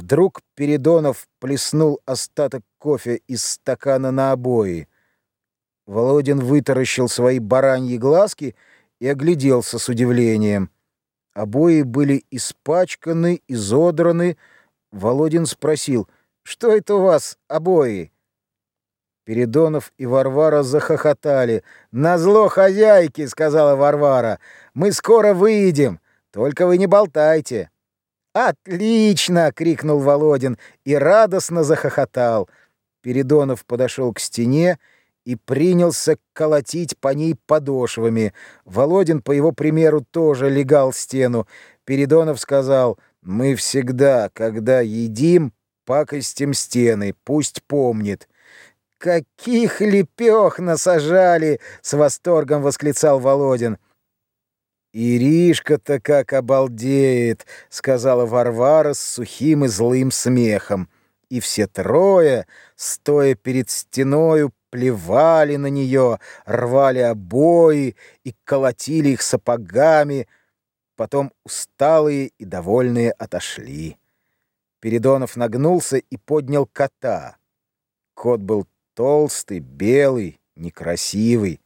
Вдруг Передонов плеснул остаток кофе из стакана на обои. Володин вытаращил свои бараньи глазки и огляделся с удивлением. Обои были испачканы, изодраны. Володин спросил, «Что это у вас, обои?» Передонов и Варвара захохотали. «Назло хозяйки!» — сказала Варвара. «Мы скоро выйдем, только вы не болтайте». «Отлично!» — крикнул Володин и радостно захохотал. Передонов подошел к стене и принялся колотить по ней подошвами. Володин, по его примеру, тоже легал стену. Передонов сказал, «Мы всегда, когда едим, пакостим стены, пусть помнит». «Каких лепех насажали!» — с восторгом восклицал Володин. «Иришка-то как обалдеет!» — сказала Варвара с сухим и злым смехом. И все трое, стоя перед стеною, плевали на нее, рвали обои и колотили их сапогами. Потом усталые и довольные отошли. Передонов нагнулся и поднял кота. Кот был толстый, белый, некрасивый.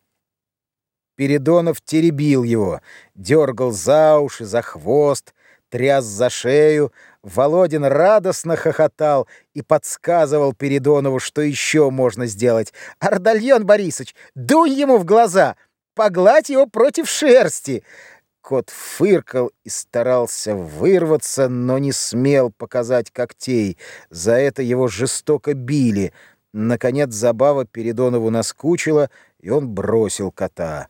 Передонов теребил его, дергал за уши, за хвост, тряс за шею. Володин радостно хохотал и подсказывал Передонову, что еще можно сделать. «Ардальон Борисович, дунь ему в глаза! Погладь его против шерсти!» Кот фыркал и старался вырваться, но не смел показать когтей. За это его жестоко били. Наконец забава Передонову наскучила, и он бросил кота.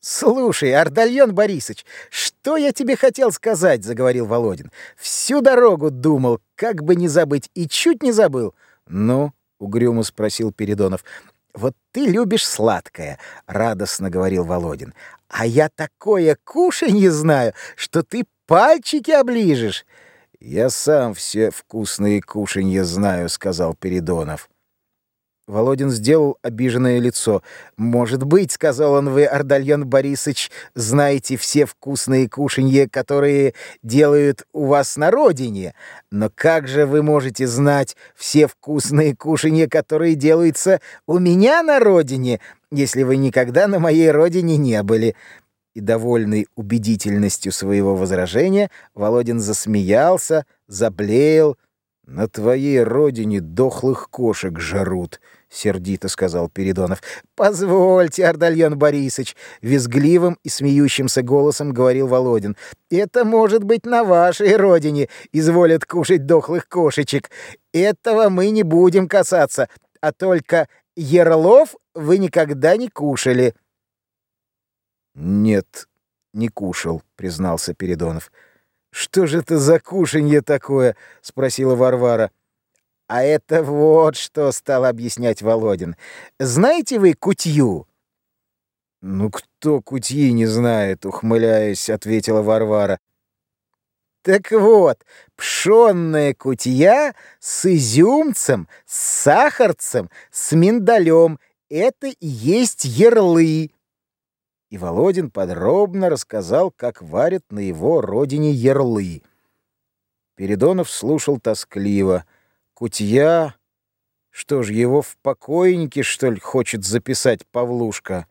«Слушай, Ардальон Борисович, что я тебе хотел сказать?» — заговорил Володин. «Всю дорогу думал, как бы не забыть, и чуть не забыл». «Ну?» — угрюмо спросил Передонов. «Вот ты любишь сладкое», — радостно говорил Володин. «А я такое кушанье знаю, что ты пальчики оближешь». «Я сам все вкусные кушанья знаю», — сказал Передонов. Володин сделал обиженное лицо. «Может быть, — сказал он, — вы, Ардальон Борисович, знаете все вкусные кушанья, которые делают у вас на родине. Но как же вы можете знать все вкусные кушанья, которые делаются у меня на родине, если вы никогда на моей родине не были?» И, довольный убедительностью своего возражения, Володин засмеялся, заблеял. «На твоей родине дохлых кошек жарут», — сердито сказал Передонов. «Позвольте, Ардальон Борисович», — визгливым и смеющимся голосом говорил Володин. «Это может быть на вашей родине изволят кушать дохлых кошечек. Этого мы не будем касаться, а только ярлов вы никогда не кушали». «Нет, не кушал», — признался Передонов. «Что же это за кушанье такое?» — спросила Варвара. А это вот что стал объяснять Володин. Знаете вы кутью? Ну кто кутьи не знает, ухмыляясь, ответила Варвара. Так вот, пшенная кутья с изюмцем, с сахарцем, с миндалем — это и есть ярлы. И Володин подробно рассказал, как варят на его родине ярлы. Передонов слушал тоскливо — Кутья? Что ж, его в покойнике, что ли, хочет записать Павлушка?